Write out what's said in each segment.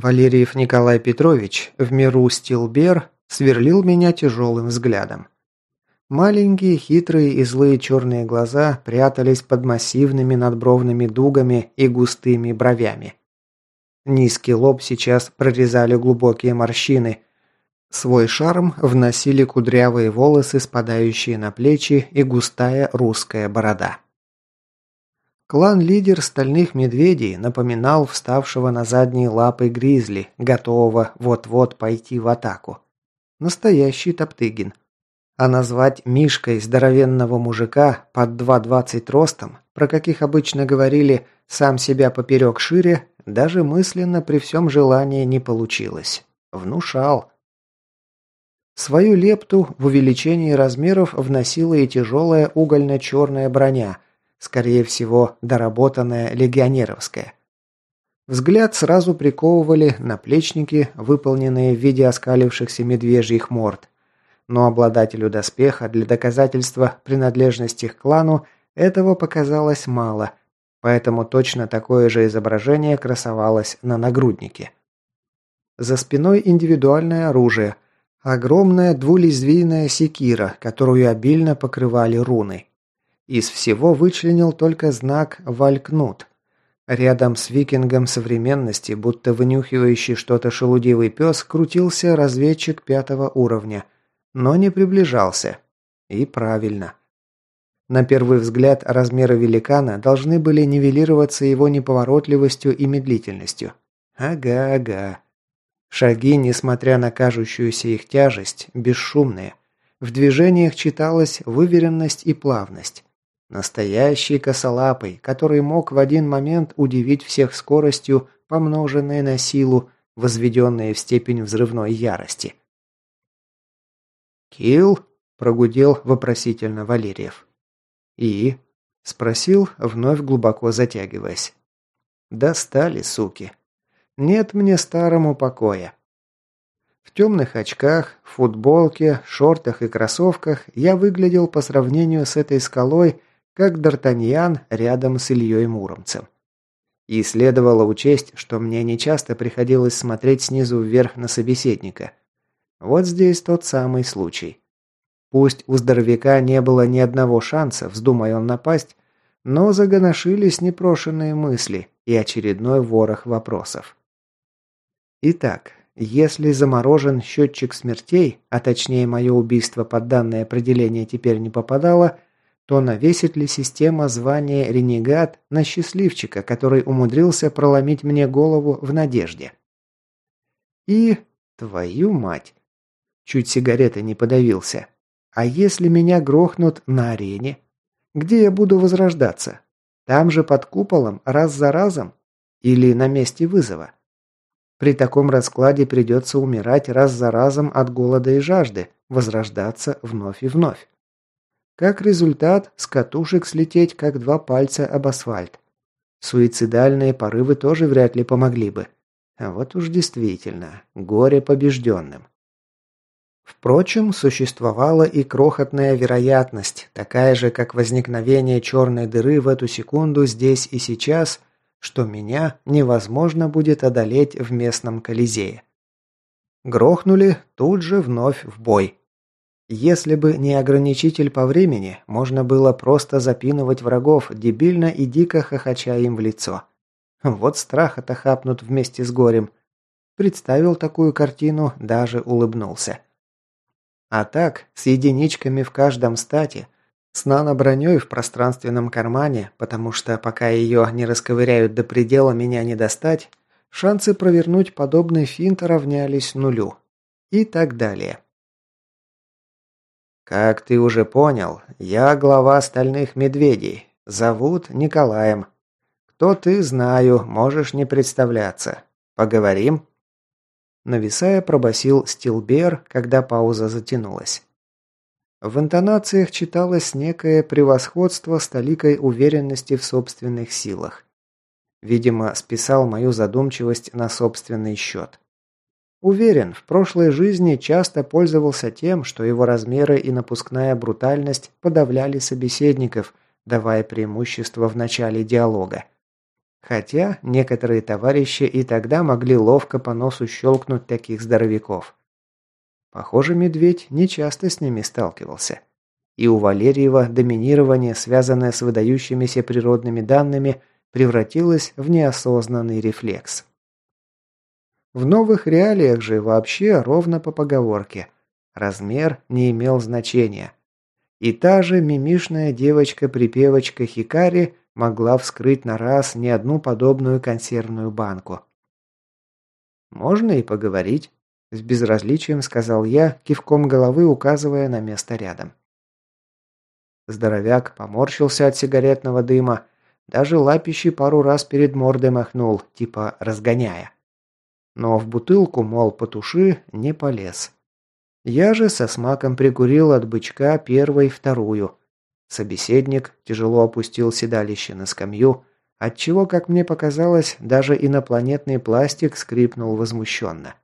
Валериев Николай Петрович, в миру Стилбер, сверлил меня тяжелым взглядом. Маленькие, хитрые и злые черные глаза прятались под массивными надбровными дугами и густыми бровями. Низкий лоб сейчас прорезали глубокие морщины. Свой шарм вносили кудрявые волосы, спадающие на плечи, и густая русская борода. Клан-лидер стальных медведей напоминал вставшего на задние лапы гризли, готового вот-вот пойти в атаку. Настоящий Топтыгин. А назвать Мишкой здоровенного мужика под 2,20 ростом, про каких обычно говорили «сам себя поперек шире», даже мысленно при всем желании не получилось. Внушал. Свою лепту в увеличении размеров вносила и тяжелая угольно-черная броня – Скорее всего, доработанная легионеровская. Взгляд сразу приковывали наплечники, выполненные в виде оскалившихся медвежьих морд. Но обладателю доспеха для доказательства принадлежности к клану этого показалось мало, поэтому точно такое же изображение красовалось на нагруднике. За спиной индивидуальное оружие – огромная двулезвийная секира, которую обильно покрывали руны. Из всего вычленил только знак «Валькнут». Рядом с викингом современности, будто вынюхивающий что-то шелудивый пес, крутился разведчик пятого уровня, но не приближался. И правильно. На первый взгляд размеры великана должны были нивелироваться его неповоротливостью и медлительностью. Ага, ага. Шаги, несмотря на кажущуюся их тяжесть, бесшумные. В движениях читалась выверенность и плавность. Настоящий косолапый, который мог в один момент удивить всех скоростью, помноженной на силу, возведенной в степень взрывной ярости. «Килл?» – прогудел вопросительно Валерьев. «И?» – спросил, вновь глубоко затягиваясь. «Достали, суки. Нет мне старому покоя. В темных очках, футболке, шортах и кроссовках я выглядел по сравнению с этой скалой как Д'Артаньян рядом с Ильей Муромцем. И следовало учесть, что мне нечасто приходилось смотреть снизу вверх на собеседника. Вот здесь тот самый случай. Пусть у здоровяка не было ни одного шанса, вздумай он напасть, но загоношились непрошенные мысли и очередной ворох вопросов. Итак, если заморожен счетчик смертей, а точнее мое убийство под данное определение теперь не попадало, то навесит ли система звание «Ренегат» на счастливчика, который умудрился проломить мне голову в надежде? И... твою мать! Чуть сигареты не подавился. А если меня грохнут на арене? Где я буду возрождаться? Там же под куполом, раз за разом? Или на месте вызова? При таком раскладе придется умирать раз за разом от голода и жажды, возрождаться вновь и вновь. Как результат, с катушек слететь, как два пальца об асфальт. Суицидальные порывы тоже вряд ли помогли бы. А вот уж действительно, горе побежденным. Впрочем, существовала и крохотная вероятность, такая же, как возникновение черной дыры в эту секунду здесь и сейчас, что меня невозможно будет одолеть в местном Колизее. Грохнули тут же вновь в бой. Если бы не ограничитель по времени, можно было просто запинывать врагов, дебильно и дико хохоча им в лицо. Вот страха-то хапнут вместе с горем. Представил такую картину, даже улыбнулся. А так, с единичками в каждом стате, с нано-броней в пространственном кармане, потому что пока ее не расковыряют до предела меня не достать, шансы провернуть подобный финт равнялись нулю. И так далее. «Как ты уже понял, я глава стальных медведей. Зовут Николаем. Кто ты, знаю, можешь не представляться. Поговорим?» Нависая, пробасил Стилбер, когда пауза затянулась. В интонациях читалось некое превосходство с толикой уверенности в собственных силах. Видимо, списал мою задумчивость на собственный счет. Уверен, в прошлой жизни часто пользовался тем, что его размеры и напускная брутальность подавляли собеседников, давая преимущество в начале диалога. Хотя некоторые товарищи и тогда могли ловко по носу щелкнуть таких здоровяков. Похоже, медведь нечасто с ними сталкивался. И у Валерьева доминирование, связанное с выдающимися природными данными, превратилось в неосознанный рефлекс. В новых реалиях же вообще ровно по поговорке. Размер не имел значения. И та же мимишная девочка-припевочка Хикари могла вскрыть на раз не одну подобную консервную банку. «Можно и поговорить», – с безразличием сказал я, кивком головы указывая на место рядом. Здоровяк поморщился от сигаретного дыма, даже лапищи пару раз перед мордой махнул, типа разгоняя. Но в бутылку, мол, потуши, не полез. Я же со смаком прикурил от бычка первой вторую, Собеседник тяжело опустил седалище на скамью, отчего, как мне показалось, даже инопланетный пластик скрипнул возмущенно.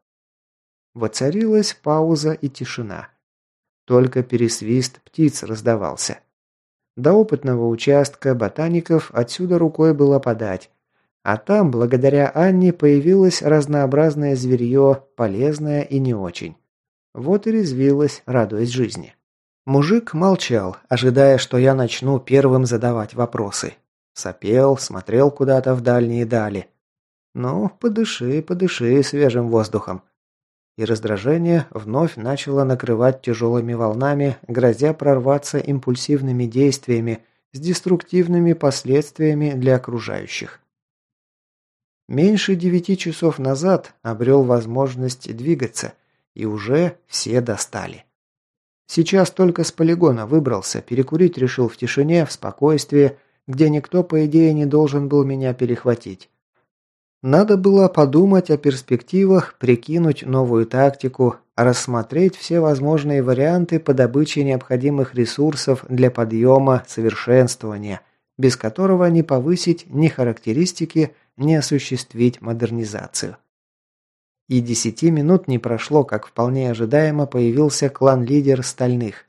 Воцарилась пауза и тишина. Только пересвист птиц раздавался. До опытного участка ботаников отсюда рукой было подать, а там, благодаря Анне, появилось разнообразное зверье, полезное и не очень. Вот и резвилась, радуясь жизни. Мужик молчал, ожидая, что я начну первым задавать вопросы. Сопел, смотрел куда-то в дальние дали. Ну, подыши, подыши свежим воздухом. И раздражение вновь начало накрывать тяжелыми волнами, грозя прорваться импульсивными действиями с деструктивными последствиями для окружающих. Меньше девяти часов назад обрел возможность двигаться, и уже все достали. Сейчас только с полигона выбрался, перекурить решил в тишине, в спокойствии, где никто, по идее, не должен был меня перехватить. Надо было подумать о перспективах, прикинуть новую тактику, рассмотреть все возможные варианты по добыче необходимых ресурсов для подъема, совершенствования, без которого не повысить ни характеристики, ни осуществить модернизацию. И десяти минут не прошло, как вполне ожидаемо появился клан-лидер Стальных.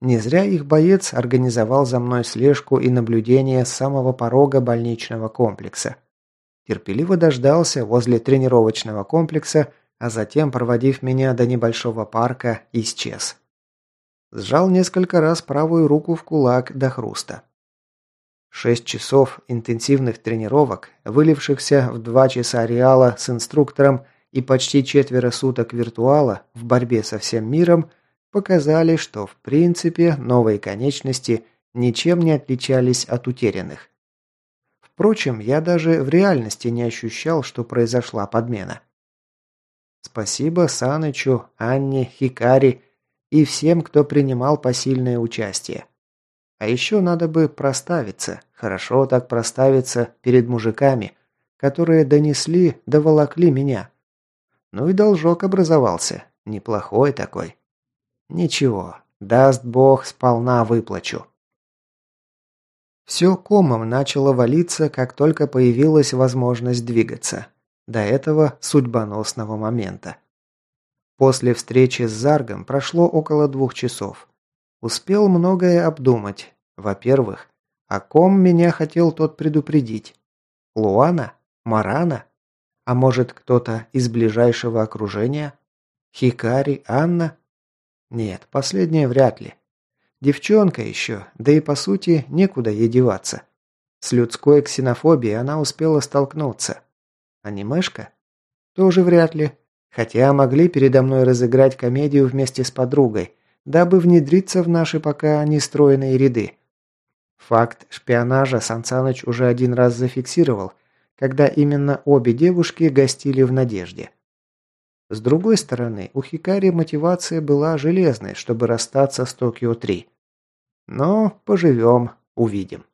Не зря их боец организовал за мной слежку и наблюдение с самого порога больничного комплекса. Терпеливо дождался возле тренировочного комплекса, а затем, проводив меня до небольшого парка, исчез. Сжал несколько раз правую руку в кулак до хруста. Шесть часов интенсивных тренировок, вылившихся в два часа реала с инструктором и почти четверо суток виртуала в борьбе со всем миром показали, что в принципе новые конечности ничем не отличались от утерянных. Впрочем, я даже в реальности не ощущал, что произошла подмена. Спасибо Санычу, Анне, Хикари и всем, кто принимал посильное участие. А еще надо бы проставиться, хорошо так проставиться перед мужиками, которые донесли, доволокли меня. Ну и должок образовался. Неплохой такой. Ничего, даст бог, сполна выплачу. Все комом начало валиться, как только появилась возможность двигаться. До этого судьбоносного момента. После встречи с Заргом прошло около двух часов. Успел многое обдумать. Во-первых, о ком меня хотел тот предупредить? Луана? Марана? А может, кто-то из ближайшего окружения? Хикари, Анна? Нет, последнее вряд ли. Девчонка еще, да и по сути некуда ей деваться. С людской ксенофобией она успела столкнуться. Анимешка? Тоже вряд ли. Хотя могли передо мной разыграть комедию вместе с подругой, дабы внедриться в наши пока нестроенные ряды. Факт шпионажа Сансаныч уже один раз зафиксировал – когда именно обе девушки гостили в Надежде. С другой стороны, у Хикари мотивация была железной, чтобы расстаться с Токио-3. Но поживем, увидим.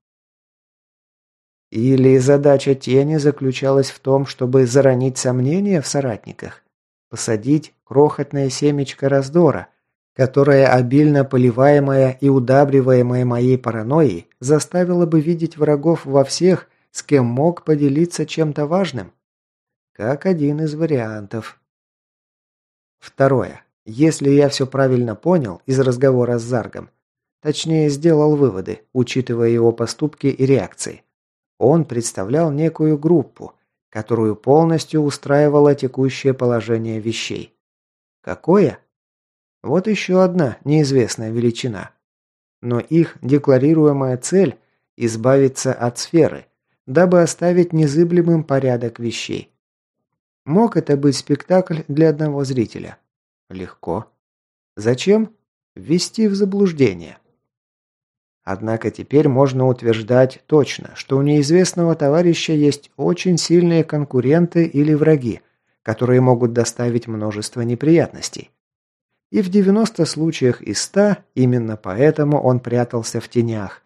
Или задача тени заключалась в том, чтобы заронить сомнения в соратниках, посадить крохотное семечко раздора, которое, обильно поливаемое и удабриваемое моей паранойей, заставило бы видеть врагов во всех, с кем мог поделиться чем-то важным? Как один из вариантов. Второе. Если я все правильно понял из разговора с Заргом, точнее сделал выводы, учитывая его поступки и реакции, Он представлял некую группу, которую полностью устраивало текущее положение вещей. Какое? Вот еще одна неизвестная величина. Но их декларируемая цель – избавиться от сферы, дабы оставить незыблемым порядок вещей. Мог это быть спектакль для одного зрителя? Легко. Зачем? Ввести в заблуждение. Однако теперь можно утверждать точно, что у неизвестного товарища есть очень сильные конкуренты или враги, которые могут доставить множество неприятностей. И в 90 случаях из 100 именно поэтому он прятался в тенях.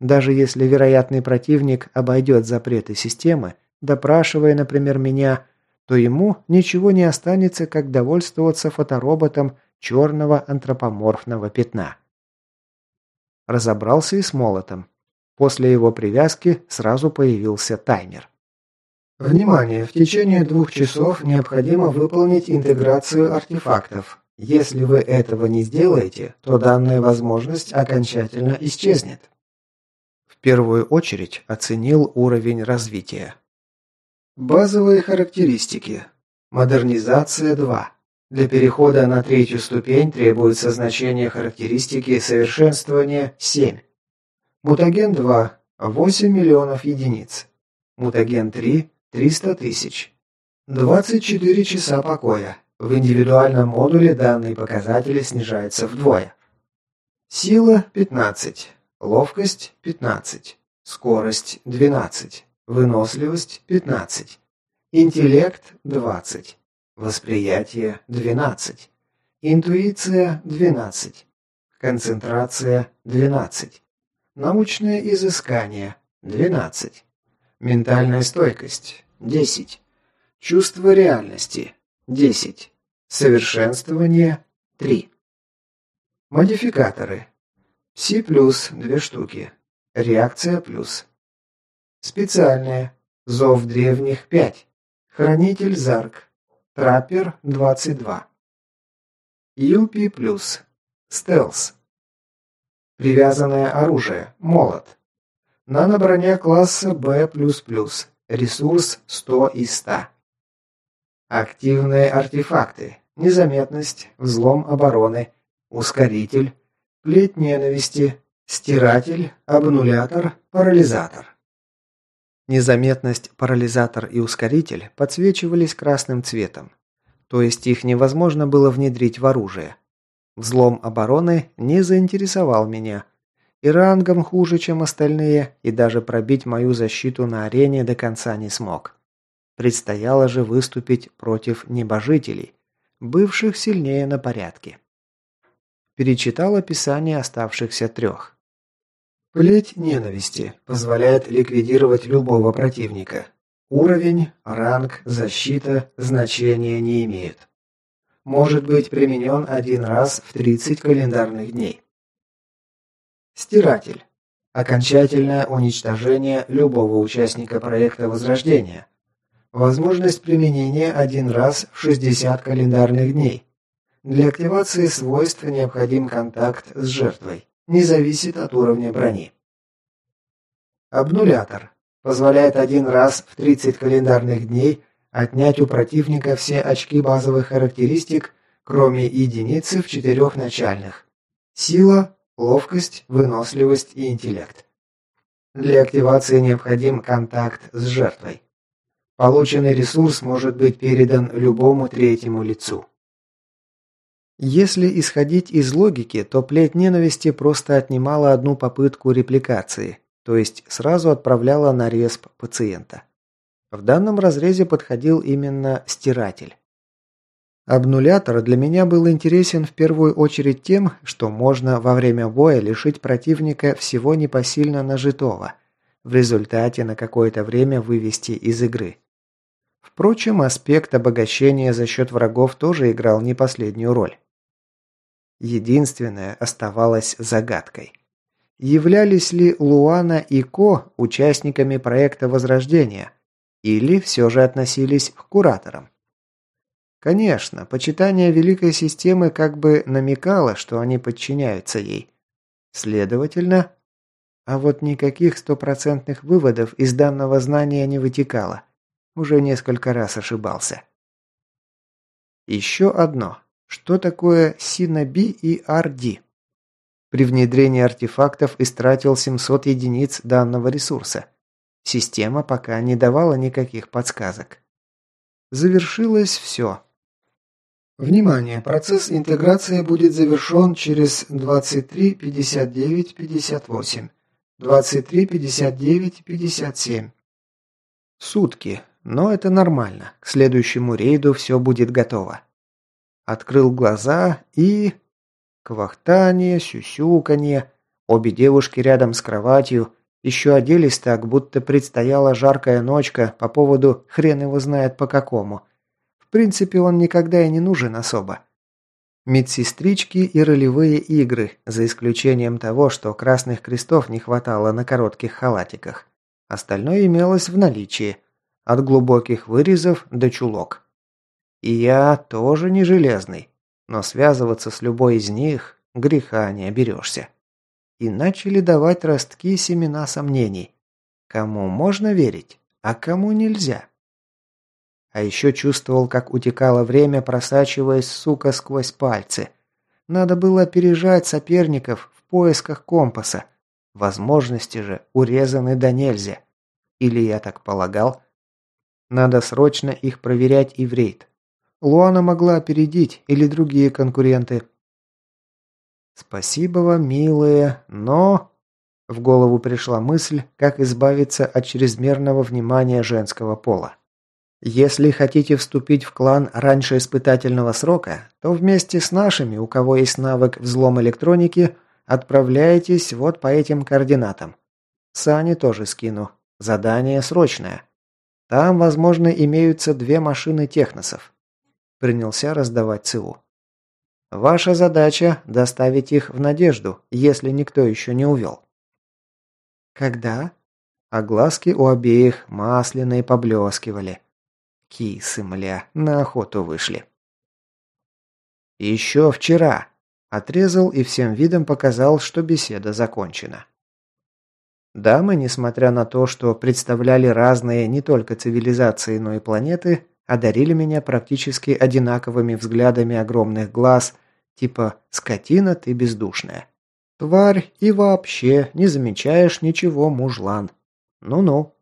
Даже если вероятный противник обойдет запреты системы, допрашивая, например, меня, то ему ничего не останется, как довольствоваться фотороботом черного антропоморфного пятна. Разобрался и с молотом. После его привязки сразу появился таймер. Внимание! В течение двух часов необходимо выполнить интеграцию артефактов. Если вы этого не сделаете, то данная возможность окончательно исчезнет. В первую очередь оценил уровень развития. Базовые характеристики. Модернизация 2. Для перехода на третью ступень требуется значение характеристики совершенствования 7. Мутаген 2 – 8 миллионов единиц. Мутаген 3 – 300 тысяч. 24 часа покоя. В индивидуальном модуле данные показатели снижаются вдвое. Сила – 15. Ловкость – 15. Скорость – 12. Выносливость – 15. Интеллект – 20. Восприятие – 12. Интуиция – 12. Концентрация – 12. Научное изыскание – 12. Ментальная стойкость – 10. Чувство реальности – 10. Совершенствование – 3. Модификаторы. Пси плюс – 2 штуки. Реакция плюс. Специальные. Зов древних – 5. Хранитель Зарк Траппер 22. UP+. Стелс. Привязанное оружие. Молот. Наноброня класса B++. Ресурс 100 из 100. Активные артефакты. Незаметность, взлом обороны, ускоритель, плеть ненависти, стиратель, обнулятор, парализатор. Незаметность, парализатор и ускоритель подсвечивались красным цветом. То есть их невозможно было внедрить в оружие. Взлом обороны не заинтересовал меня. И рангом хуже, чем остальные, и даже пробить мою защиту на арене до конца не смог. Предстояло же выступить против небожителей, бывших сильнее на порядке. Перечитал описание оставшихся трех. Плеть ненависти позволяет ликвидировать любого противника. Уровень, ранг, защита значения не имеют. Может быть применен один раз в 30 календарных дней. Стиратель. Окончательное уничтожение любого участника проекта Возрождения. Возможность применения один раз в 60 календарных дней. Для активации свойств необходим контакт с жертвой не зависит от уровня брони. Обнулятор позволяет один раз в 30 календарных дней отнять у противника все очки базовых характеристик, кроме единицы в четырех начальных. Сила, ловкость, выносливость и интеллект. Для активации необходим контакт с жертвой. Полученный ресурс может быть передан любому третьему лицу. Если исходить из логики, то плеть ненависти просто отнимала одну попытку репликации, то есть сразу отправляла на респ пациента. В данном разрезе подходил именно стиратель. Обнулятор для меня был интересен в первую очередь тем, что можно во время боя лишить противника всего непосильно нажитого, в результате на какое-то время вывести из игры. Впрочем, аспект обогащения за счет врагов тоже играл не последнюю роль. Единственное оставалось загадкой. Являлись ли Луана и Ко участниками проекта Возрождения, или все же относились к кураторам? Конечно, почитание Великой Системы как бы намекало, что они подчиняются ей. Следовательно, А вот никаких стопроцентных выводов из данного знания не вытекало. Уже несколько раз ошибался. Еще одно. Что такое Синаби и RD? При внедрении артефактов истратил 700 единиц данного ресурса. Система пока не давала никаких подсказок. Завершилось все. Внимание! Процесс интеграции будет завершен через 23, 59, 58. 23, 59, 57. Сутки. Но это нормально. К следующему рейду все будет готово. Открыл глаза и... Квахтание, сюсюканье. Обе девушки рядом с кроватью. Еще оделись так, будто предстояла жаркая ночка по поводу хрен его знает по какому. В принципе, он никогда и не нужен особо. Медсестрички и ролевые игры, за исключением того, что красных крестов не хватало на коротких халатиках. Остальное имелось в наличии. От глубоких вырезов до чулок. И я тоже не железный. Но связываться с любой из них греха не оберешься. И начали давать ростки семена сомнений. Кому можно верить, а кому нельзя. А еще чувствовал, как утекало время, просачиваясь, сука, сквозь пальцы. Надо было опережать соперников в поисках компаса. Возможности же урезаны до нельзя. Или я так полагал? Надо срочно их проверять и в рейд. Луана могла опередить, или другие конкуренты. «Спасибо вам, милые, но...» В голову пришла мысль, как избавиться от чрезмерного внимания женского пола. «Если хотите вступить в клан раньше испытательного срока, то вместе с нашими, у кого есть навык взлом электроники, отправляйтесь вот по этим координатам. Сани тоже скину. Задание срочное. Там, возможно, имеются две машины техносов принялся раздавать ЦУ. Ваша задача – доставить их в надежду, если никто еще не увел. Когда? А глазки у обеих масляные поблескивали. Кисы, мля, на охоту вышли. Еще вчера. Отрезал и всем видом показал, что беседа закончена. Дамы, несмотря на то, что представляли разные не только цивилизации, но и планеты, одарили меня практически одинаковыми взглядами огромных глаз, типа «скотина ты бездушная». Тварь и вообще не замечаешь ничего, мужлан. Ну-ну.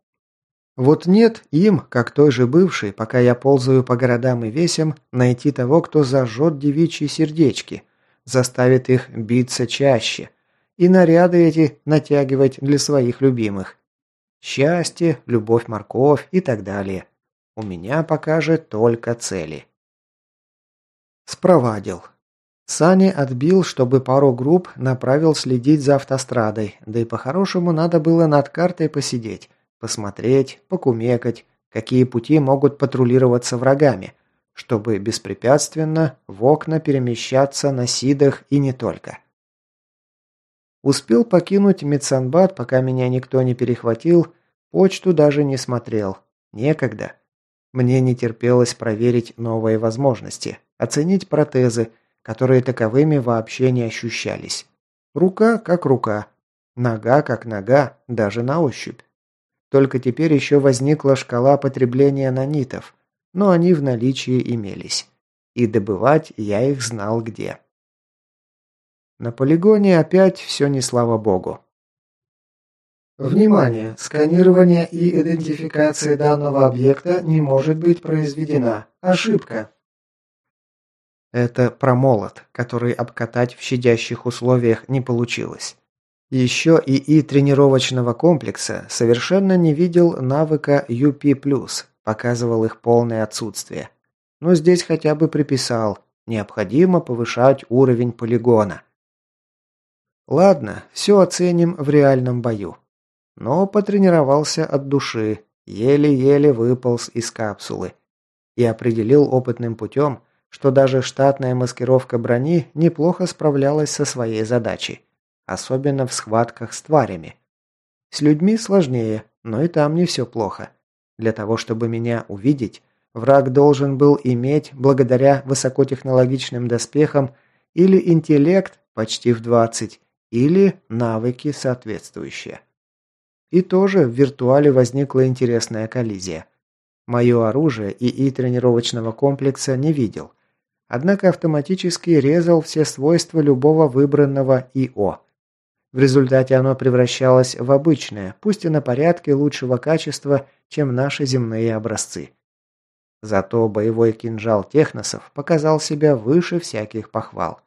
Вот нет им, как той же бывшей, пока я ползаю по городам и весям, найти того, кто зажжет девичьи сердечки, заставит их биться чаще, и наряды эти натягивать для своих любимых. Счастье, любовь-морковь и так далее. У меня пока же только цели. Спровадил. Сани отбил, чтобы пару групп направил следить за автострадой, да и по-хорошему надо было над картой посидеть, посмотреть, покумекать, какие пути могут патрулироваться врагами, чтобы беспрепятственно в окна перемещаться на Сидах и не только. Успел покинуть Медсанбат, пока меня никто не перехватил, почту даже не смотрел. Некогда. Мне не терпелось проверить новые возможности, оценить протезы, которые таковыми вообще не ощущались. Рука как рука, нога как нога, даже на ощупь. Только теперь еще возникла шкала потребления нанитов, но они в наличии имелись. И добывать я их знал где. На полигоне опять все не слава богу. Внимание! Сканирование и идентификация данного объекта не может быть произведена. Ошибка. Это промолот, который обкатать в щадящих условиях не получилось. Еще ИИ тренировочного комплекса совершенно не видел навыка UP+, показывал их полное отсутствие. Но здесь хотя бы приписал, необходимо повышать уровень полигона. Ладно, все оценим в реальном бою. Но потренировался от души, еле-еле выполз из капсулы. И определил опытным путем, что даже штатная маскировка брони неплохо справлялась со своей задачей. Особенно в схватках с тварями. С людьми сложнее, но и там не все плохо. Для того, чтобы меня увидеть, враг должен был иметь, благодаря высокотехнологичным доспехам, или интеллект почти в 20, или навыки соответствующие. И тоже в виртуале возникла интересная коллизия. Мое оружие ИИ тренировочного комплекса не видел, однако автоматически резал все свойства любого выбранного ИО. В результате оно превращалось в обычное, пусть и на порядке лучшего качества, чем наши земные образцы. Зато боевой кинжал техносов показал себя выше всяких похвал.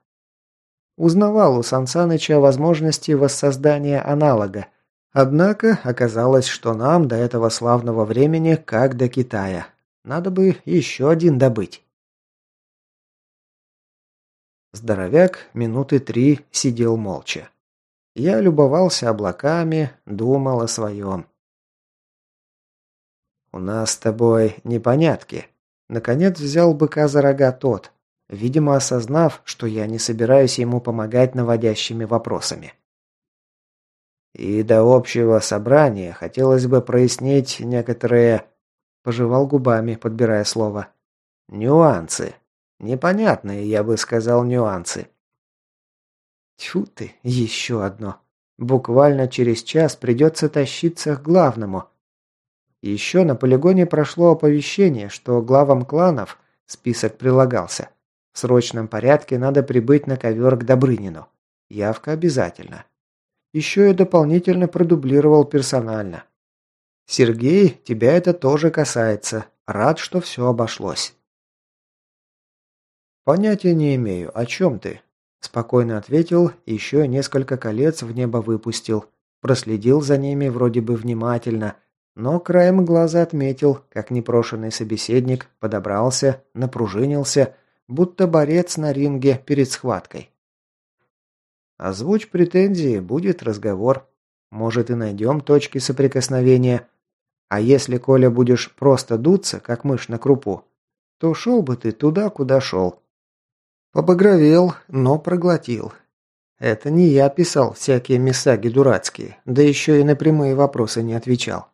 Узнавал у Сансаныча о возможности воссоздания аналога, Однако оказалось, что нам до этого славного времени как до Китая. Надо бы еще один добыть. Здоровяк минуты три сидел молча. Я любовался облаками, думал о своем. «У нас с тобой непонятки». Наконец взял быка за рога тот, видимо осознав, что я не собираюсь ему помогать наводящими вопросами. И до общего собрания хотелось бы прояснить некоторые... Пожевал губами, подбирая слово. Нюансы. Непонятные, я бы сказал, нюансы. Тьфу ты, еще одно. Буквально через час придется тащиться к главному. Еще на полигоне прошло оповещение, что главам кланов список прилагался. В срочном порядке надо прибыть на ковер к Добрынину. Явка обязательно еще и дополнительно продублировал персонально. «Сергей, тебя это тоже касается. Рад, что все обошлось». «Понятия не имею, о чем ты?» Спокойно ответил, еще несколько колец в небо выпустил. Проследил за ними вроде бы внимательно, но краем глаза отметил, как непрошенный собеседник подобрался, напружинился, будто борец на ринге перед схваткой. Озвучь претензии, будет разговор. Может и найдем точки соприкосновения. А если, Коля, будешь просто дуться, как мышь на крупу, то шел бы ты туда, куда шел. Побагровел, но проглотил. Это не я писал всякие месаги дурацкие, да еще и на прямые вопросы не отвечал.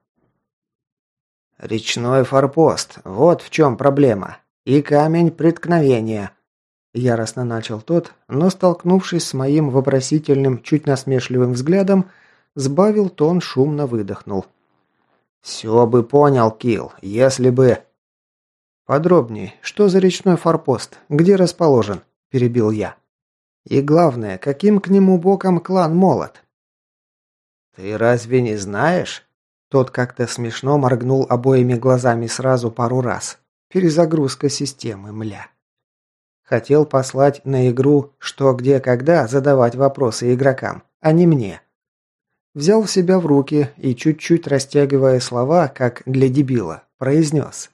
Речной форпост, вот в чем проблема. И камень преткновения. Яростно начал тот, но, столкнувшись с моим вопросительным, чуть насмешливым взглядом, сбавил тон, шумно выдохнул. «Все бы понял, Килл, если бы...» «Подробнее, что за речной форпост? Где расположен?» – перебил я. «И главное, каким к нему боком клан Молот?» «Ты разве не знаешь?» Тот как-то смешно моргнул обоими глазами сразу пару раз. Перезагрузка системы, мля. Хотел послать на игру «Что, где, когда» задавать вопросы игрокам, а не мне. Взял себя в руки и, чуть-чуть растягивая слова, как для дебила, произнес.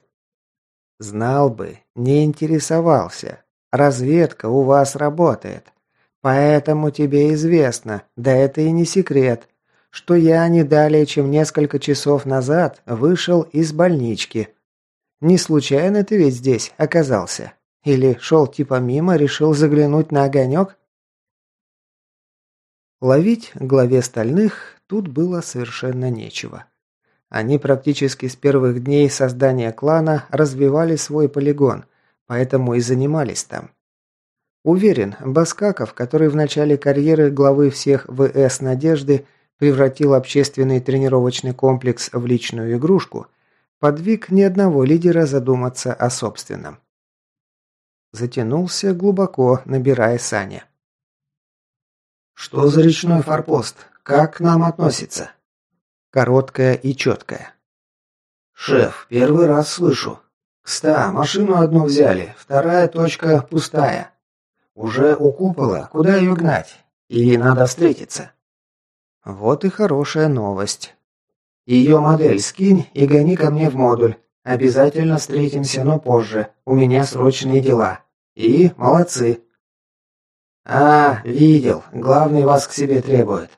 «Знал бы, не интересовался. Разведка у вас работает. Поэтому тебе известно, да это и не секрет, что я не далее, чем несколько часов назад вышел из больнички. Не случайно ты ведь здесь оказался?» Или шел типа мимо, решил заглянуть на огонек? Ловить главе стальных тут было совершенно нечего. Они практически с первых дней создания клана развивали свой полигон, поэтому и занимались там. Уверен, Баскаков, который в начале карьеры главы всех ВС «Надежды» превратил общественный тренировочный комплекс в личную игрушку, подвиг ни одного лидера задуматься о собственном. Затянулся глубоко, набирая сани. «Что за речной форпост? Как к нам относится?» Короткая и четкая. «Шеф, первый раз слышу. Кста, машину одну взяли, вторая точка пустая. Уже у купола, куда ее гнать? И надо встретиться». Вот и хорошая новость. Ее модель скинь и гони ко мне в модуль. Обязательно встретимся, но позже. У меня срочные дела. И молодцы. А, видел. Главный вас к себе требует.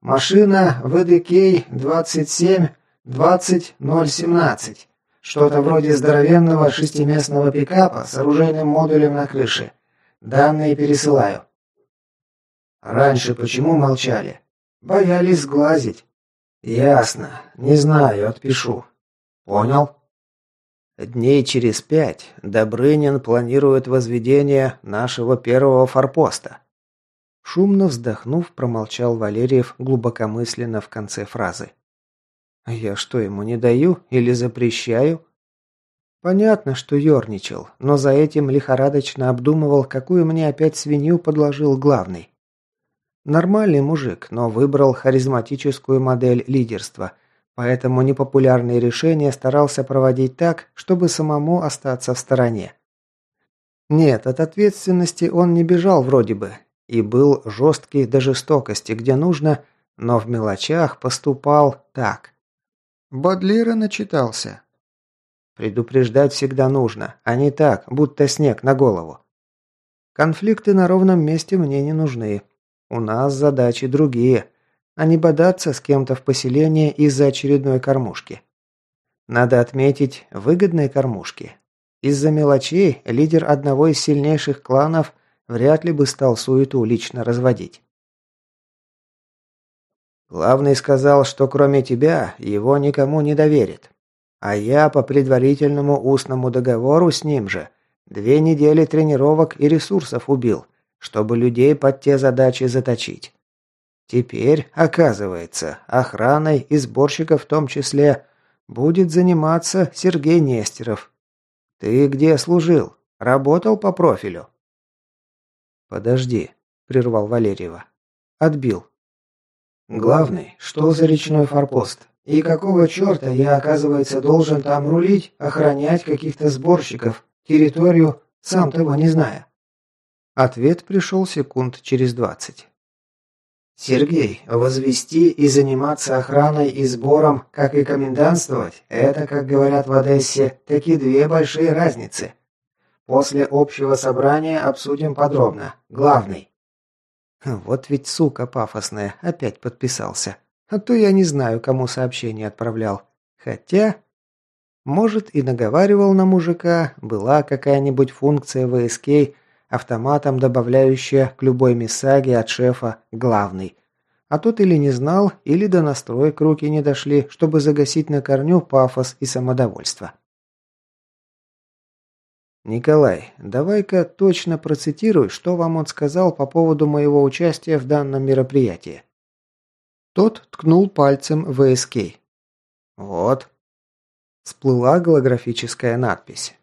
Машина ВДК 27 20017. Что-то вроде здоровенного шестиместного пикапа с оружейным модулем на крыше. Данные пересылаю. Раньше почему молчали? Боялись сглазить. Ясно. Не знаю, отпишу. Понял? Дней через пять Добрынин планирует возведение нашего первого форпоста. Шумно вздохнув, промолчал Валерьев глубокомысленно в конце фразы. «Я что, ему не даю или запрещаю?» Понятно, что ерничал, но за этим лихорадочно обдумывал, какую мне опять свинью подложил главный. Нормальный мужик, но выбрал харизматическую модель лидерства, поэтому непопулярные решения старался проводить так, чтобы самому остаться в стороне. Нет, от ответственности он не бежал вроде бы, и был жесткий до жестокости, где нужно, но в мелочах поступал так. Бодлира начитался. Предупреждать всегда нужно, а не так, будто снег на голову. Конфликты на ровном месте мне не нужны. У нас задачи другие, а не бодаться с кем-то в поселении из-за очередной кормушки. Надо отметить выгодные кормушки. Из-за мелочей лидер одного из сильнейших кланов вряд ли бы стал суету лично разводить. Главный сказал, что кроме тебя его никому не доверит. А я по предварительному устному договору с ним же две недели тренировок и ресурсов убил, чтобы людей под те задачи заточить. Теперь, оказывается, охраной и сборщиков в том числе будет заниматься Сергей Нестеров. Ты где служил? Работал по профилю? Подожди, прервал Валерьева. Отбил. Главный, что за речной форпост? И какого черта я, оказывается, должен там рулить, охранять каких-то сборщиков, территорию, сам того не зная? Ответ пришел секунд через двадцать. Сергей, возвести и заниматься охраной и сбором, как и комендантствовать, это, как говорят в Одессе, такие две большие разницы. После общего собрания обсудим подробно. Главный. Вот ведь сука пафосная, опять подписался. А то я не знаю, кому сообщение отправлял. Хотя... Может, и наговаривал на мужика, была какая-нибудь функция ВСК, автоматом добавляющая к любой миссаге от шефа «главный». А тот или не знал, или до настроек руки не дошли, чтобы загасить на корню пафос и самодовольство. «Николай, давай-ка точно процитируй, что вам он сказал по поводу моего участия в данном мероприятии». Тот ткнул пальцем в СК. «Вот». Всплыла голографическая надпись.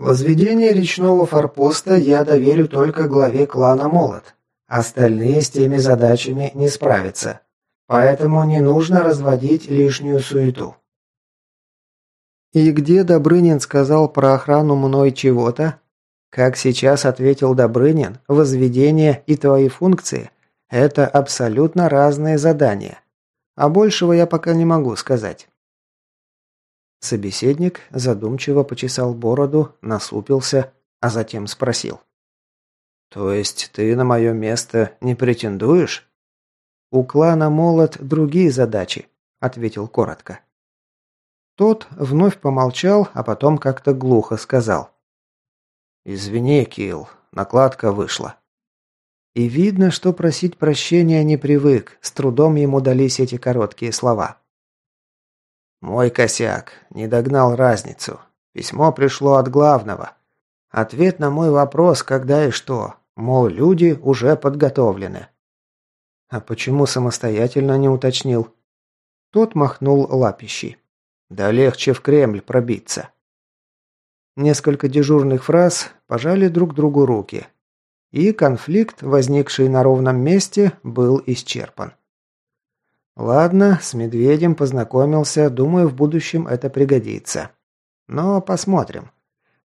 «Возведение речного форпоста я доверю только главе клана Молот. Остальные с теми задачами не справятся. Поэтому не нужно разводить лишнюю суету. И где Добрынин сказал про охрану мной чего-то? Как сейчас ответил Добрынин, возведение и твои функции – это абсолютно разные задания. А большего я пока не могу сказать. Собеседник задумчиво почесал бороду, насупился, а затем спросил. «То есть ты на мое место не претендуешь?» «У клана Молот другие задачи», – ответил коротко. Тот вновь помолчал, а потом как-то глухо сказал. «Извини, Килл, накладка вышла». И видно, что просить прощения не привык, с трудом ему дались эти короткие слова. «Мой косяк, не догнал разницу. Письмо пришло от главного. Ответ на мой вопрос, когда и что, мол, люди уже подготовлены». «А почему самостоятельно не уточнил?» Тот махнул лапищей. Да легче в Кремль пробиться. Несколько дежурных фраз пожали друг другу руки. И конфликт, возникший на ровном месте, был исчерпан. Ладно, с медведем познакомился, думаю, в будущем это пригодится. Но посмотрим.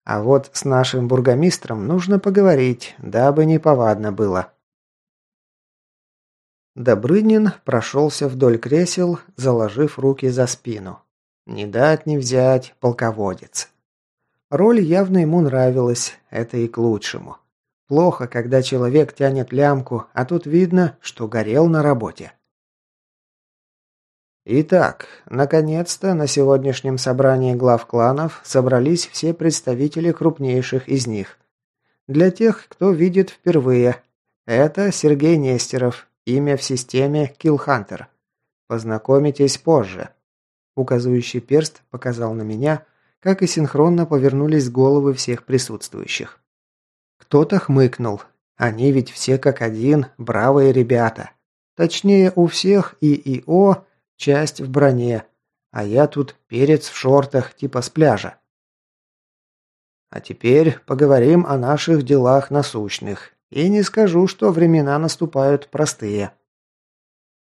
А вот с нашим бургомистром нужно поговорить, дабы не повадно было. Добрынин прошелся вдоль кресел, заложив руки за спину. Не дать не взять, полководец. Роль явно ему нравилась, это и к лучшему. Плохо, когда человек тянет лямку, а тут видно, что горел на работе. Итак, наконец-то на сегодняшнем собрании глав кланов собрались все представители крупнейших из них. Для тех, кто видит впервые, это Сергей Нестеров, имя в системе Киллхантер. Познакомитесь позже. Указывающий перст показал на меня, как и синхронно повернулись головы всех присутствующих. Кто-то хмыкнул, Они ведь все как один, бравые ребята. Точнее, у всех ИИО часть в броне, а я тут перец в шортах, типа с пляжа. А теперь поговорим о наших делах насущных. И не скажу, что времена наступают простые.